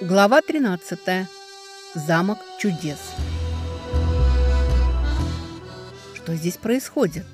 Глава 13. Замок чудес. Что здесь происходит?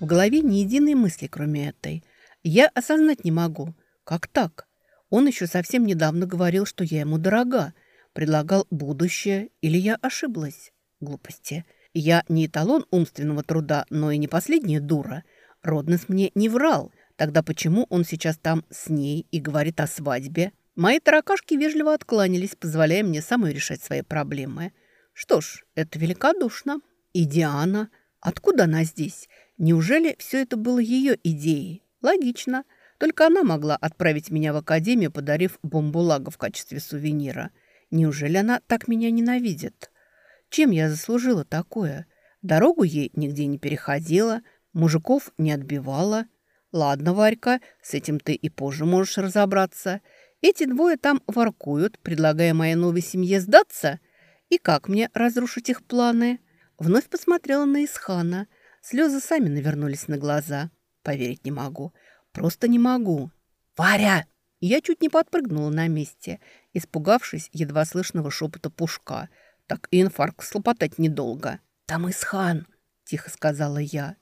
В голове ни единой мысли, кроме этой. Я осознать не могу. Как так? Он еще совсем недавно говорил, что я ему дорога. Предлагал будущее. Или я ошиблась? Глупости. Я не эталон умственного труда, но и не последняя дура. Роднес мне не врал. Тогда почему он сейчас там с ней и говорит о свадьбе? Мои таракашки вежливо откланялись, позволяя мне самой решать свои проблемы. Что ж, это великодушно. И Диана. Откуда она здесь? Неужели все это было ее идеей? Логично. Только она могла отправить меня в академию, подарив бомбулага в качестве сувенира. Неужели она так меня ненавидит? Чем я заслужила такое? Дорогу ей нигде не переходила, мужиков не отбивала. Ладно, Варька, с этим ты и позже можешь разобраться. Эти двое там воркуют, предлагая моей новой семье сдаться. И как мне разрушить их планы? Вновь посмотрела на Исхана. Слезы сами навернулись на глаза. Поверить не могу. Просто не могу. «Варя!» Я чуть не подпрыгнула на месте, испугавшись едва слышного шепота пушка. Так и инфаркт слопотать недолго. «Там Исхан!» – тихо сказала я.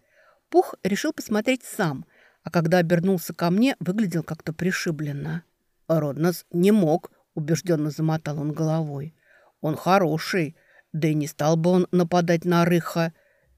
Пух решил посмотреть сам, а когда обернулся ко мне, выглядел как-то пришибленно. Роднос не мог, убежденно замотал он головой. Он хороший, да и не стал бы он нападать на Рыха.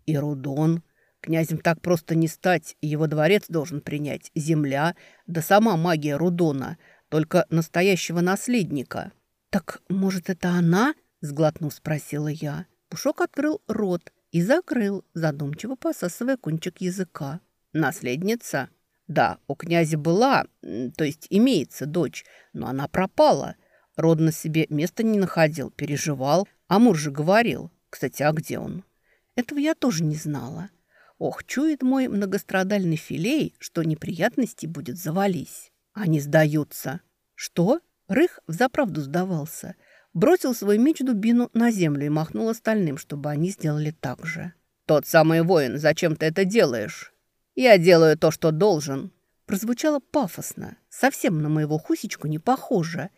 И Рудон. Князем так просто не стать, его дворец должен принять земля, да сама магия Рудона, только настоящего наследника. «Так, может, это она?» – сглотнув, спросила я. Пушок открыл рот и закрыл, задумчиво посасывая кончик языка. «Наследница?» Да, у князя была, то есть имеется дочь, но она пропала. Родно себе места не находил, переживал. Амур же говорил. Кстати, а где он? Этого я тоже не знала. Ох, чует мой многострадальный филей, что неприятности будет завались. Они сдаются. Что? Рых взаправду сдавался. Бросил свой меч дубину на землю и махнул остальным, чтобы они сделали так же. «Тот самый воин, зачем ты это делаешь?» «Я делаю то, что должен». Прозвучало пафосно, совсем на моего Хусечку не похоже.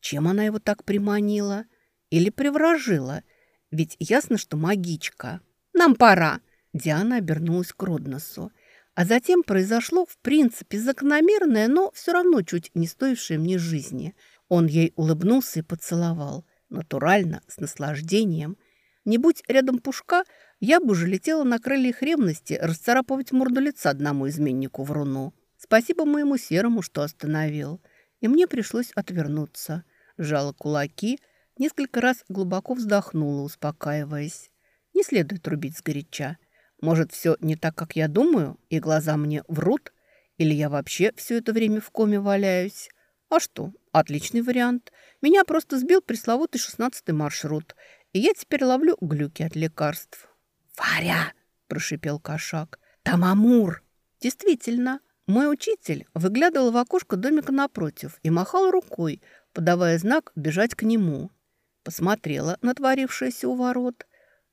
Чем она его так приманила? Или привражила? Ведь ясно, что магичка. «Нам пора!» Диана обернулась к Родносу. А затем произошло, в принципе, закономерное, но все равно чуть не стоившее мне жизни. Он ей улыбнулся и поцеловал. Натурально, с наслаждением. Не будь рядом пушка, я бы уже летела на крыльях ревности расцарапывать морду лица одному изменнику в руну. Спасибо моему серому, что остановил. И мне пришлось отвернуться. Жала кулаки, несколько раз глубоко вздохнула, успокаиваясь. Не следует рубить сгоряча. Может, все не так, как я думаю, и глаза мне врут? Или я вообще все это время в коме валяюсь? А что, отличный вариант. Меня просто сбил пресловутый шестнадцатый маршрут, и я теперь ловлю глюки от лекарств. «Варя!» – прошипел кошак. «Там Амур!» Действительно, мой учитель выглядывал в окошко домика напротив и махал рукой, подавая знак бежать к нему. Посмотрела на творившееся у ворот.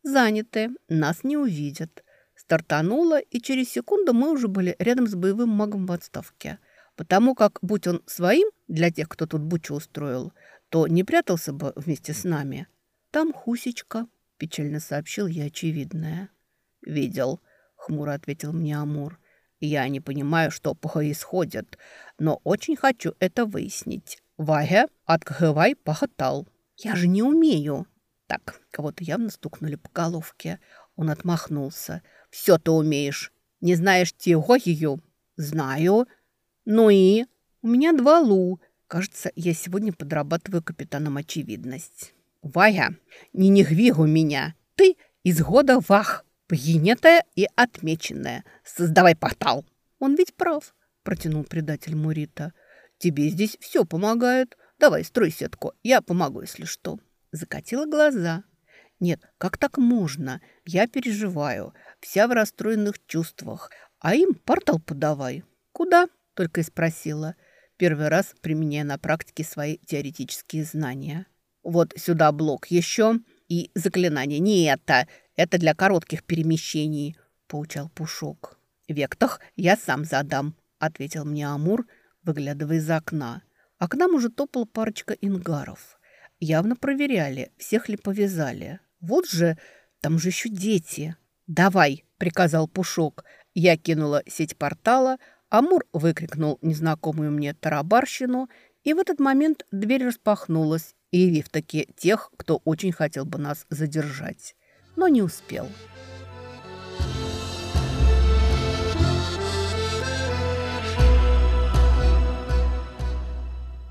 Заняты, нас не увидят. Стартанула, и через секунду мы уже были рядом с боевым магом в отставке. Потому как, будь он своим, для тех, кто тут бучу устроил, то не прятался бы вместе с нами. Там Хусечка, печально сообщил я очевидное. «Видел», — хмуро ответил мне Амур. «Я не понимаю, что происходит, но очень хочу это выяснить. Ваге открывай похотал». «Я же не умею». Так, кого-то явно стукнули по головке. Он отмахнулся. «Все ты умеешь. Не знаешь теорию?» «Знаю». «Ну и?» «У меня два лу. Кажется, я сегодня подрабатываю капитаном очевидность». Вая, не негвигу меня. Ты из года вах, принятая и отмеченная. Создавай портал. Он ведь прав, протянул предатель Мурита. Тебе здесь все помогает. Давай, строй сетку, я помогу, если что. Закатила глаза. Нет, как так можно? Я переживаю, вся в расстроенных чувствах. А им портал подавай. Куда? Только и спросила. Первый раз применяя на практике свои теоретические знания. Вот сюда блок еще и заклинание. Не это, это для коротких перемещений, поучал Пушок. Вектах я сам задам, ответил мне Амур, выглядывая из окна. А к нам уже топала парочка ингаров. явно проверяли, всех ли повязали. Вот же, там же еще дети. «Давай!» – приказал Пушок. Я кинула сеть портала, Амур выкрикнул незнакомую мне тарабарщину, и в этот момент дверь распахнулась, явив таки тех, кто очень хотел бы нас задержать, но не успел.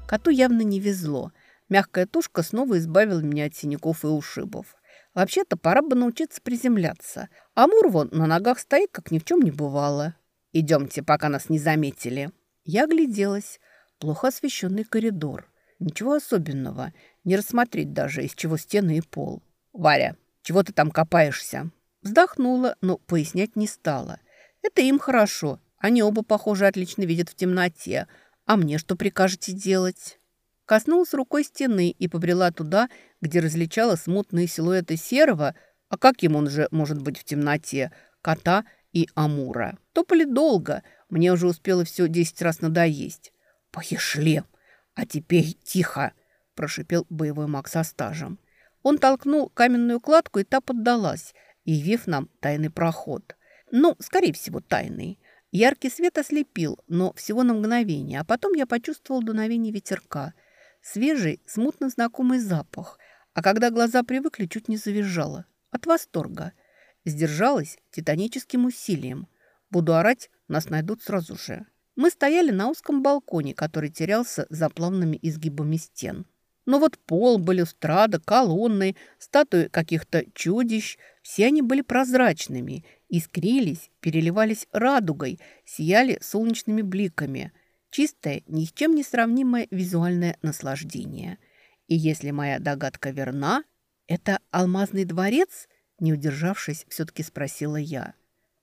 Коту явно не везло. Мягкая тушка снова избавила меня от синяков и ушибов. Вообще-то пора бы научиться приземляться. Амур вон на ногах стоит, как ни в чем не бывало. Идемте, пока нас не заметили. Я огляделась. Плохо освещенный коридор. Ничего особенного. Не рассмотреть даже, из чего стены и пол. «Варя, чего ты там копаешься?» Вздохнула, но пояснять не стала. «Это им хорошо. Они оба, похоже, отлично видят в темноте. А мне что прикажете делать?» Коснулась рукой стены и побрела туда, где различала смутные силуэты серого, а каким он же может быть в темноте, кота и амура. Топали долго, мне уже успело все десять раз надоесть. «Похишле! А теперь тихо!» – прошипел боевой маг со стажем. Он толкнул каменную кладку, и та поддалась, явив нам тайный проход. Ну, скорее всего, тайный. Яркий свет ослепил, но всего на мгновение, а потом я почувствовал дуновение ветерка. Свежий, смутно знакомый запах, а когда глаза привыкли, чуть не завизжало. От восторга. Сдержалась титаническим усилием. Буду орать, нас найдут сразу же. Мы стояли на узком балконе, который терялся за плавными изгибами стен. Но вот пол, балюстрада, колонны, статуи каких-то чудищ – все они были прозрачными, искрились, переливались радугой, сияли солнечными бликами. Чистое, ни с чем не сравнимое визуальное наслаждение. И если моя догадка верна, это алмазный дворец? Не удержавшись, все-таки спросила я.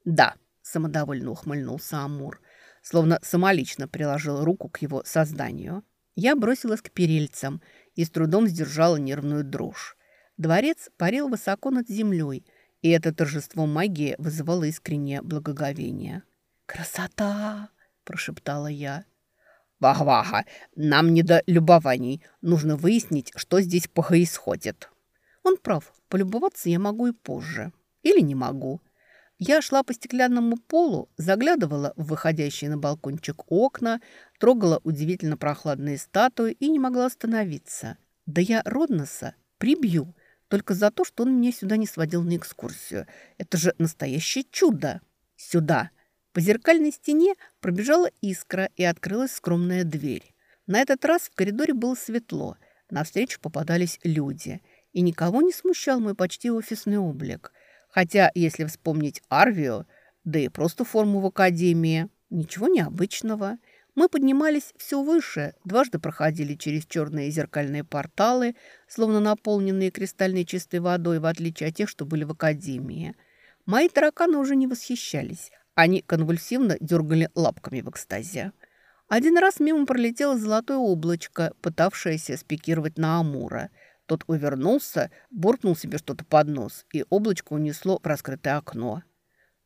«Да», – самодовольно ухмыльнулся Амур, словно самолично приложил руку к его созданию. Я бросилась к перильцам и с трудом сдержала нервную дрожь. Дворец парил высоко над землей, и это торжество магии вызывало искреннее благоговение. «Красота!» – прошептала я. «Вах-ваха, нам не до любований. Нужно выяснить, что здесь происходит». Он прав, полюбоваться я могу и позже. Или не могу. Я шла по стеклянному полу, заглядывала в выходящие на балкончик окна, трогала удивительно прохладные статуи и не могла остановиться. Да я Родноса прибью, только за то, что он меня сюда не сводил на экскурсию. Это же настоящее чудо. Сюда. По зеркальной стене пробежала искра и открылась скромная дверь. На этот раз в коридоре было светло. Навстречу попадались люди. И никого не смущал мой почти офисный облик. Хотя, если вспомнить Арвио, да и просто форму в академии, ничего необычного. Мы поднимались все выше, дважды проходили через черные зеркальные порталы, словно наполненные кристальной чистой водой, в отличие от тех, что были в академии. Мои тараканы уже не восхищались. Они конвульсивно дергали лапками в экстазе. Один раз мимо пролетело золотое облачко, пытавшееся спикировать на Амура – тот увернулся, буркнул себе что-то под нос, и облачко унесло в раскрытое окно.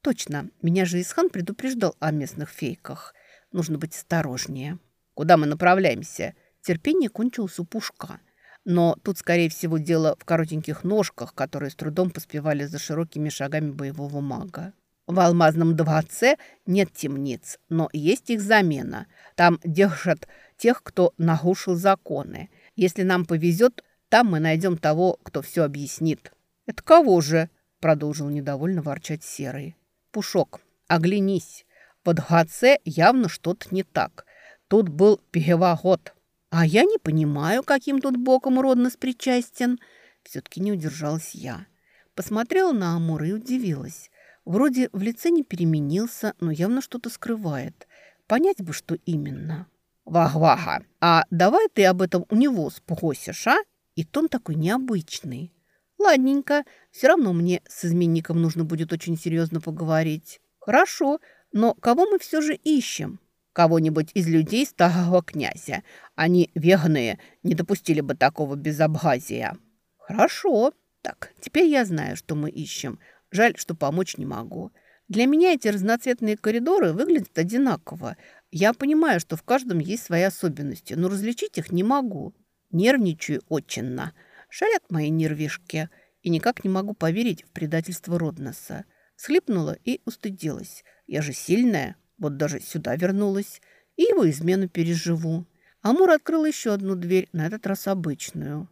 «Точно, меня же Исхан предупреждал о местных фейках. Нужно быть осторожнее». «Куда мы направляемся?» Терпение кончилось у пушка. Но тут, скорее всего, дело в коротеньких ножках, которые с трудом поспевали за широкими шагами боевого мага. В алмазном дворце нет темниц, но есть их замена. Там держат тех, кто нагушил законы. Если нам повезет, там мы найдем того, кто все объяснит». «Это кого же?» – продолжил недовольно ворчать Серый. «Пушок, оглянись. В Дхаце явно что-то не так. Тут был Пегевагот. А я не понимаю, каким тут боком Роднос причастен». Все-таки не удержалась я. Посмотрела на Амура и удивилась. Вроде в лице не переменился, но явно что-то скрывает. Понять бы, что именно. «Вах-ваха, а давай ты об этом у него спросишь, а?» И тон такой необычный. Ладненько, все равно мне с изменником нужно будет очень серьезно поговорить. Хорошо, но кого мы все же ищем? Кого-нибудь из людей старого князя. Они вегные, не допустили бы такого безобразия. Хорошо. Так, теперь я знаю, что мы ищем. Жаль, что помочь не могу. Для меня эти разноцветные коридоры выглядят одинаково. Я понимаю, что в каждом есть свои особенности, но различить их не могу. Нервничаю очень. Шалят мои нервишки. И никак не могу поверить в предательство Родноса. Схлипнула и устыдилась. Я же сильная. Вот даже сюда вернулась. И его измену переживу. Амур открыл еще одну дверь, на этот раз обычную.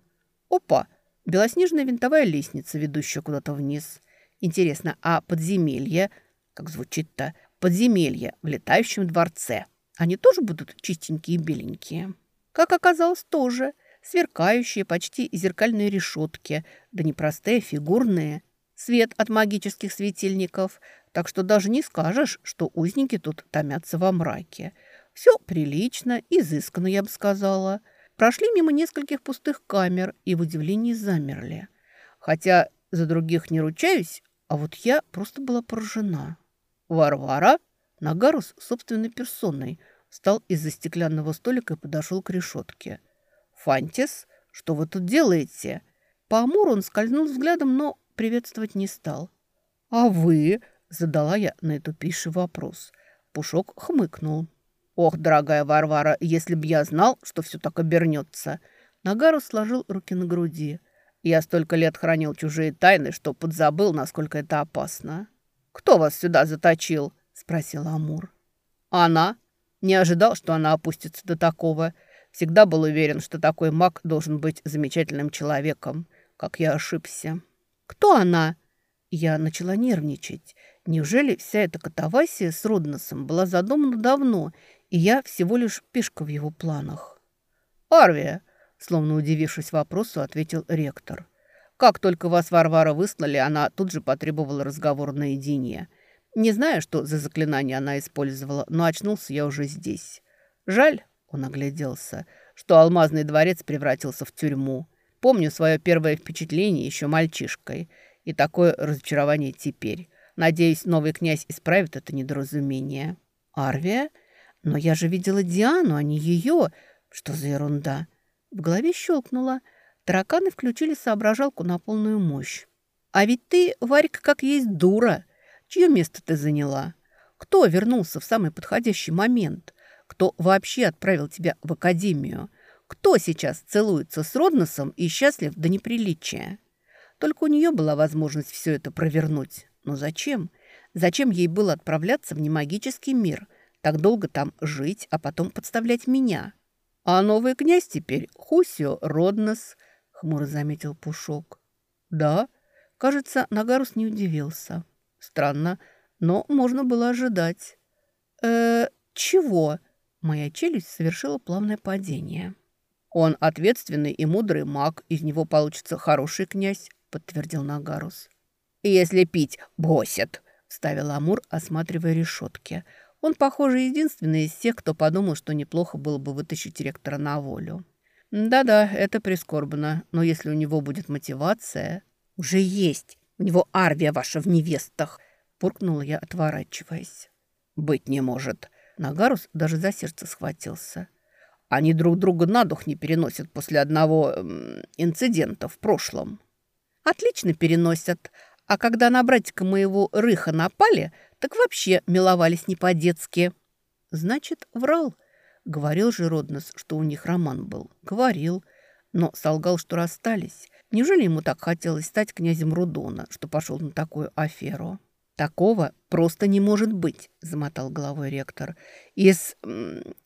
Опа! Белоснежная винтовая лестница, ведущая куда-то вниз. Интересно, а подземелье, как звучит-то, подземелье в летающем дворце, они тоже будут чистенькие и беленькие? Как оказалось, тоже. Сверкающие, почти зеркальные решетки, да не простые, а фигурные. Свет от магических светильников, так что даже не скажешь, что узники тут томятся во мраке. Все прилично, изысканно, я бы сказала. Прошли мимо нескольких пустых камер и в удивлении замерли. Хотя за других не ручаюсь, а вот я просто была поражена. «Варвара?» Нагарус собственной персоной встал из-за стеклянного столика и подошел к решетке. «Фантис, что вы тут делаете?» По Амуру он скользнул взглядом, но приветствовать не стал. «А вы?» – задала я на наитупейший вопрос. Пушок хмыкнул. «Ох, дорогая Варвара, если б я знал, что все так обернется!» Нагарус сложил руки на груди. Я столько лет хранил чужие тайны, что подзабыл, насколько это опасно. «Кто вас сюда заточил?» – спросил Амур. «Она?» Не ожидал, что она опустится до такого. Всегда был уверен, что такой маг должен быть замечательным человеком. Как я ошибся. «Кто она?» Я начала нервничать. Неужели вся эта катавасия с Родносом была задумана давно, и я всего лишь пешка в его планах? «Арвия!» Словно удивившись вопросу, ответил ректор. «Как только вас Варвара выслали, она тут же потребовала разговор наедине. Не знаю, что за заклинание она использовала, но очнулся я уже здесь. Жаль, — он огляделся, — что алмазный дворец превратился в тюрьму. Помню свое первое впечатление еще мальчишкой, и такое разочарование теперь. Надеюсь, новый князь исправит это недоразумение». «Арвия? Но я же видела Диану, а не ее. Что за ерунда?» В голове щелкнуло. Тараканы включили соображалку на полную мощь. «А ведь ты, Варька, как есть дура. Чье место ты заняла? Кто вернулся в самый подходящий момент? Кто вообще отправил тебя в академию? Кто сейчас целуется с Родносом и счастлив до неприличия?» Только у нее была возможность все это провернуть. Но зачем? Зачем ей было отправляться в немагический мир, так долго там жить, а потом подставлять меня?» «А новый князь теперь Хусио Роднос», — хмуро заметил Пушок. «Да?» Кажется, Нагарус не удивился. Странно, но можно было ожидать. э чего?» Моя челюсть совершила плавное падение. «Он ответственный и мудрый маг, из него получится хороший князь», — подтвердил Нагарус. «Если пить, бросят», — вставил Амур, осматривая решетки. Он, похоже, единственный из тех, кто подумал, что неплохо было бы вытащить ректора на волю. Да-да, это прискорбно, но если у него будет мотивация... Уже есть. У него арвия ваша в невестах, буркнула я, отворачиваясь. Быть не может. Нагарус даже за сердце схватился. Они друг друга на дух не переносят после одного эм, инцидента в прошлом. Отлично переносят. А когда на братика моего рыха напали, так вообще миловались не по-детски. Значит, врал. Говорил же Роднос, что у них роман был. Говорил. Но солгал, что расстались. Неужели ему так хотелось стать князем Рудона, что пошел на такую аферу? «Такого просто не может быть», – замотал головой ректор. «Из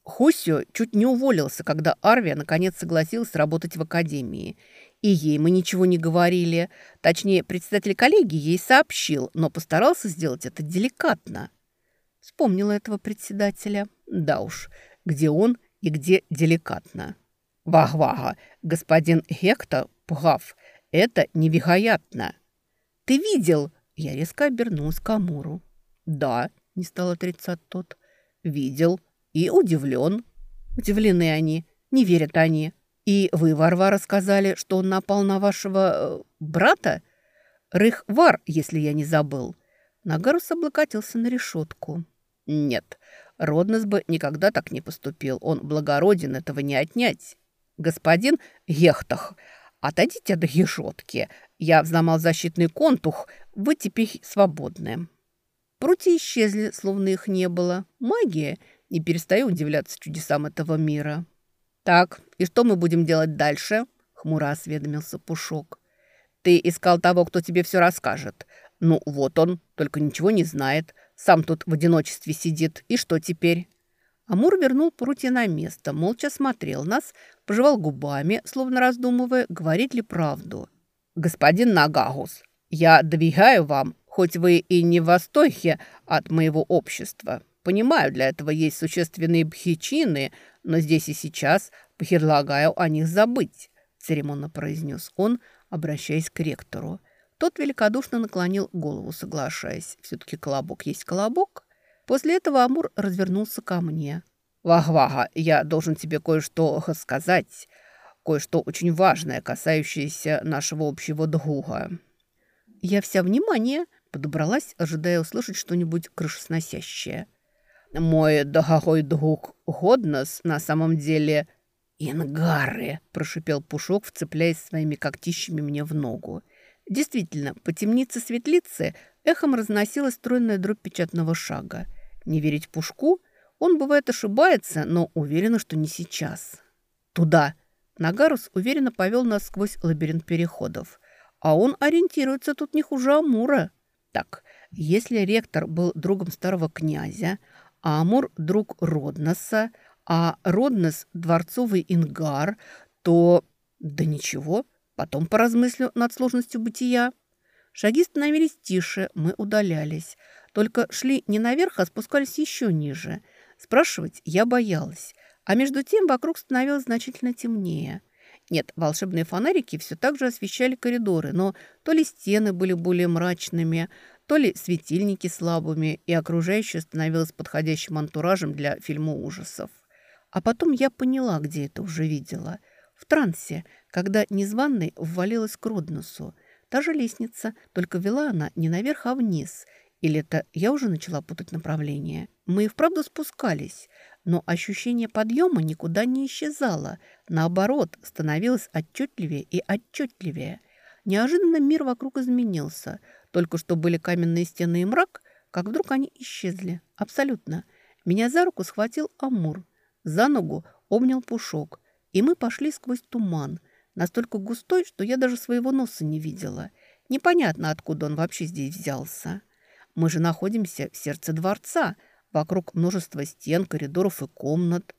Хусио чуть не уволился, когда Арвия наконец согласилась работать в академии. И ей мы ничего не говорили. Точнее, председатель коллегии ей сообщил, но постарался сделать это деликатно. Вспомнила этого председателя. Да уж, где он и где деликатно. Вах-вага, господин Хекта прав. Это невероятно. Ты видел? Я резко обернулась к Амуру. Да, не стал отрицать тот. Видел и удивлен. Удивлены они, не верят они. «И вы, Варвара, сказали, что он напал на вашего э, брата? Рых-Вар, если я не забыл». Нагарус облокотился на решетку. «Нет, Роднос бы никогда так не поступил. Он благороден, этого не отнять. Господин Ехтах, отойдите от решетки. Я взломал защитный контух, вы теперь свободны». Прутья исчезли, словно их не было. Магия. Не перестаю удивляться чудесам этого мира. «Так, и что мы будем делать дальше?» — хмуро осведомился Пушок. «Ты искал того, кто тебе все расскажет. Ну, вот он, только ничего не знает. Сам тут в одиночестве сидит. И что теперь?» Амур вернул прутья на место, молча смотрел нас, пожевал губами, словно раздумывая, говорит ли правду. «Господин Нагагус, я двигаю вам, хоть вы и не в восторге от моего общества. Понимаю, для этого есть существенные причины, но здесь и сейчас предлагаю о них забыть», церемонно произнес он, обращаясь к ректору. Тот великодушно наклонил голову, соглашаясь. Все-таки колобок есть колобок. После этого Амур развернулся ко мне. «Вах-вага, я должен тебе кое-что сказать, кое-что очень важное, касающееся нашего общего друга». Я вся внимание подобралась, ожидая услышать что-нибудь крышесносящее. «Мой дорогой друг Годнос на самом деле...» «Ингары!» – прошипел Пушок, вцепляясь своими когтищами мне в ногу. Действительно, по темнице светлицы эхом разносилась стройная дробь печатного шага. Не верить Пушку? Он, бывает, ошибается, но уверена, что не сейчас. «Туда!» Нагарус уверенно повел нас сквозь лабиринт переходов. А он ориентируется тут не хуже Амура. Так, если ректор был другом старого князя, а Амур – друг Родноса, а Роднос – дворцовый ингар, то... Да ничего, потом поразмыслю над сложностью бытия. Шаги становились тише, мы удалялись. Только шли не наверх, а спускались еще ниже. Спрашивать я боялась. А между тем вокруг становилось значительно темнее. Нет, волшебные фонарики все так же освещали коридоры, но то ли стены были более мрачными, то ли светильники слабыми, и окружающее становилось подходящим антуражем для фильма ужасов. А потом я поняла, где это уже видела. В трансе, когда незваный ввалилась к Родносу. Та же лестница, только вела она не наверх, а вниз. Или это я уже начала путать направление? Мы и вправду спускались, но ощущение подъема никуда не исчезало. Наоборот, становилось отчетливее и отчетливее. Неожиданно мир вокруг изменился. Только что были каменные стены и мрак, как вдруг они исчезли. Абсолютно. Меня за руку схватил Амур. За ногу обнял Пушок. И мы пошли сквозь туман, настолько густой, что я даже своего носа не видела. Непонятно, откуда он вообще здесь взялся. Мы же находимся в сердце дворца – Вокруг множество стен, коридоров и комнат.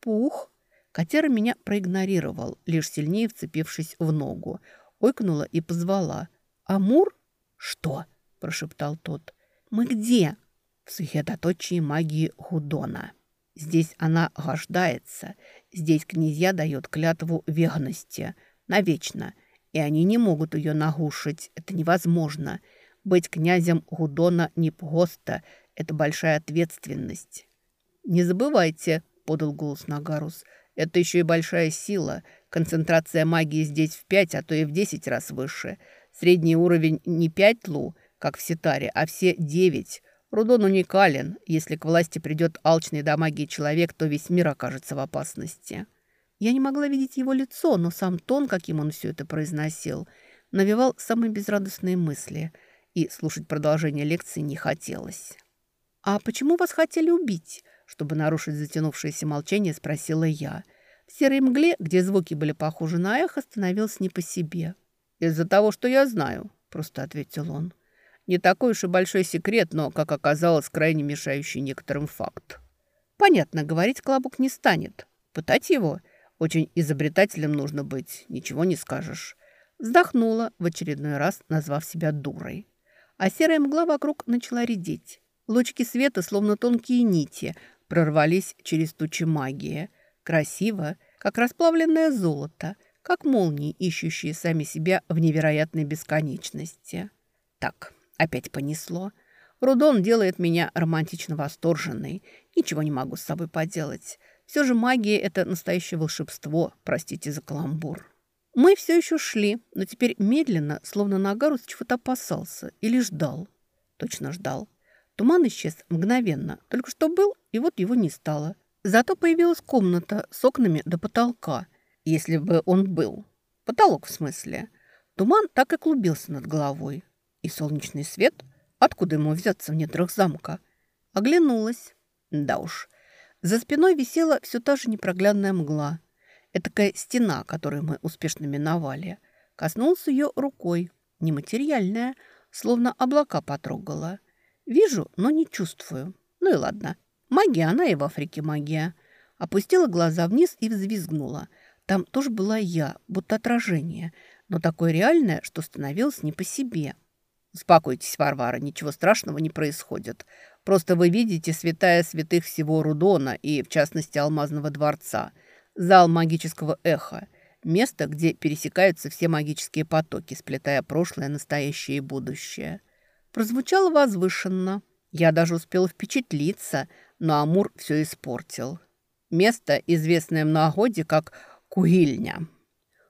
Пух! Котяра меня проигнорировал, лишь сильнее вцепившись в ногу. Ойкнула и позвала. «Амур?» «Что?» – прошептал тот. «Мы где?» «В сухоточии магии Худона. Здесь она рождается. Здесь князья дает клятву верности. Навечно. И они не могут ее нагушить. Это невозможно. Быть князем Гудона не просто – это большая ответственность. «Не забывайте», — подал голос Нагарус, — «это еще и большая сила. Концентрация магии здесь в пять, а то и в десять раз выше. Средний уровень не пять лу, как в Ситаре, а все девять. Рудон уникален. Если к власти придет алчный до магии человек, то весь мир окажется в опасности». Я не могла видеть его лицо, но сам тон, каким он все это произносил, навевал самые безрадостные мысли, и слушать продолжение лекции не хотелось. «А почему вас хотели убить?» Чтобы нарушить затянувшееся молчание, спросила я. В серой мгле, где звуки были похожи на эхо, становился не по себе. «Из-за того, что я знаю», — просто ответил он. «Не такой уж и большой секрет, но, как оказалось, крайне мешающий некоторым факт». «Понятно, говорить Клабук не станет. Пытать его? Очень изобретателем нужно быть, ничего не скажешь». Вздохнула, в очередной раз назвав себя дурой. А серая мгла вокруг начала редеть. Лучки света, словно тонкие нити, прорвались через тучи магии. Красиво, как расплавленное золото, как молнии, ищущие сами себя в невероятной бесконечности. Так, опять понесло. Рудон делает меня романтично восторженной. Ничего не могу с собой поделать. Все же магия – это настоящее волшебство, простите за каламбур. Мы все еще шли, но теперь медленно, словно Нагарус чего-то опасался или ждал. Точно ждал. Туман исчез мгновенно. Только что был, и вот его не стало. Зато появилась комната с окнами до потолка, если бы он был. Потолок в смысле. Туман так и клубился над головой. И солнечный свет? Откуда ему взяться в недрах замка? Оглянулась. Да уж. За спиной висела все та же непроглядная мгла. Этакая стена, которую мы успешно миновали. Коснулся ее рукой. Нематериальная, словно облака потрогала. Вижу, но не чувствую. Ну и ладно. Магия, она и в Африке магия. Опустила глаза вниз и взвизгнула. Там тоже была я, будто отражение, но такое реальное, что становилось не по себе. «Успокойтесь, Варвара, ничего страшного не происходит. Просто вы видите святая святых всего Рудона и, в частности, Алмазного дворца, зал магического эха, место, где пересекаются все магические потоки, сплетая прошлое, настоящее и будущее». Прозвучало возвышенно. Я даже успела впечатлиться, но Амур все испортил. Место, известное в народе как Куильня.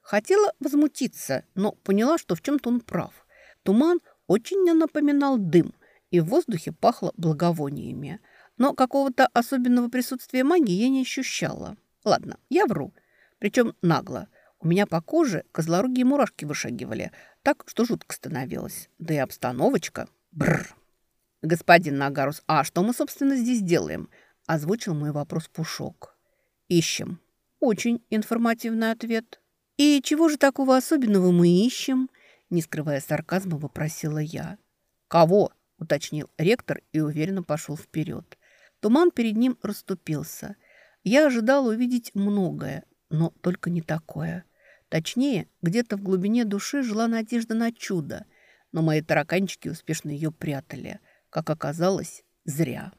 Хотела возмутиться, но поняла, что в чем-то он прав. Туман очень напоминал дым, и в воздухе пахло благовониями. Но какого-то особенного присутствия магии я не ощущала. Ладно, я вру. Причем нагло. У меня по коже козлорогие мурашки вышагивали, так что жутко становилось. Да и обстановочка. Бррр. «Господин Нагарус, а что мы, собственно, здесь делаем?» Озвучил мой вопрос Пушок. «Ищем». Очень информативный ответ. «И чего же такого особенного мы ищем?» Не скрывая сарказма, вопросила я. «Кого?» – уточнил ректор и уверенно пошел вперед. Туман перед ним расступился. Я ожидала увидеть многое, но только не такое. Точнее, где-то в глубине души жила надежда на чудо, но мои тараканчики успешно ее прятали. Как оказалось, зря.